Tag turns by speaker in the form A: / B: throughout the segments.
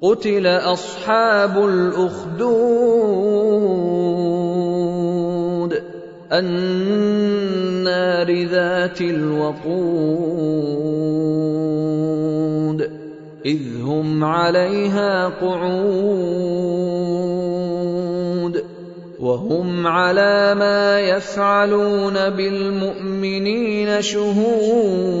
A: قتل اصحاب الاخدود النار ذات الوقود اذ هم عليها قعود وهم على ما يفعلون بالمؤمنين شهود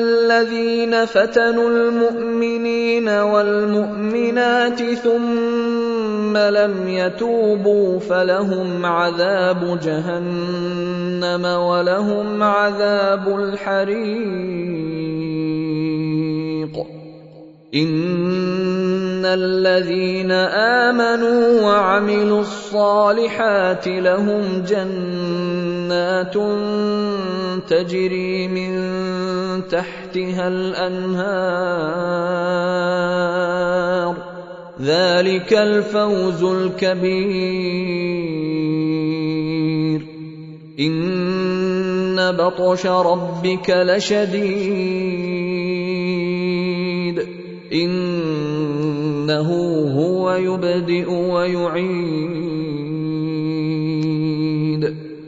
A: الذين فتنوا المؤمنين والمؤمنات ثم لم يتوبوا فلهم عذاب جهنم ولهم عذاب الحريق ان الذين امنوا وعملوا الصالحات لهم جنات تجري من تحتها الانهار ذلك الفوز الكبير ان بطش ربك لشديد انه هو يبدئ ويعيد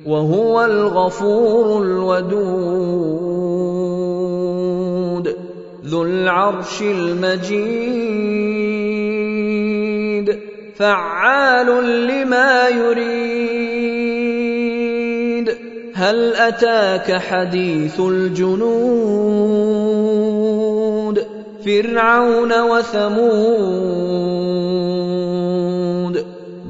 A: وهو هُوَ الْغَفُورُ الْوَدُودُ ذُو الْعَرْشِ الْمَجِيدُ فَعَّالٌ لِّمَا يُرِيدُ هَلْ أَتَاكَ حَدِيثُ الْجُنُودِ فِرْعَوْنَ وَثَمُودَ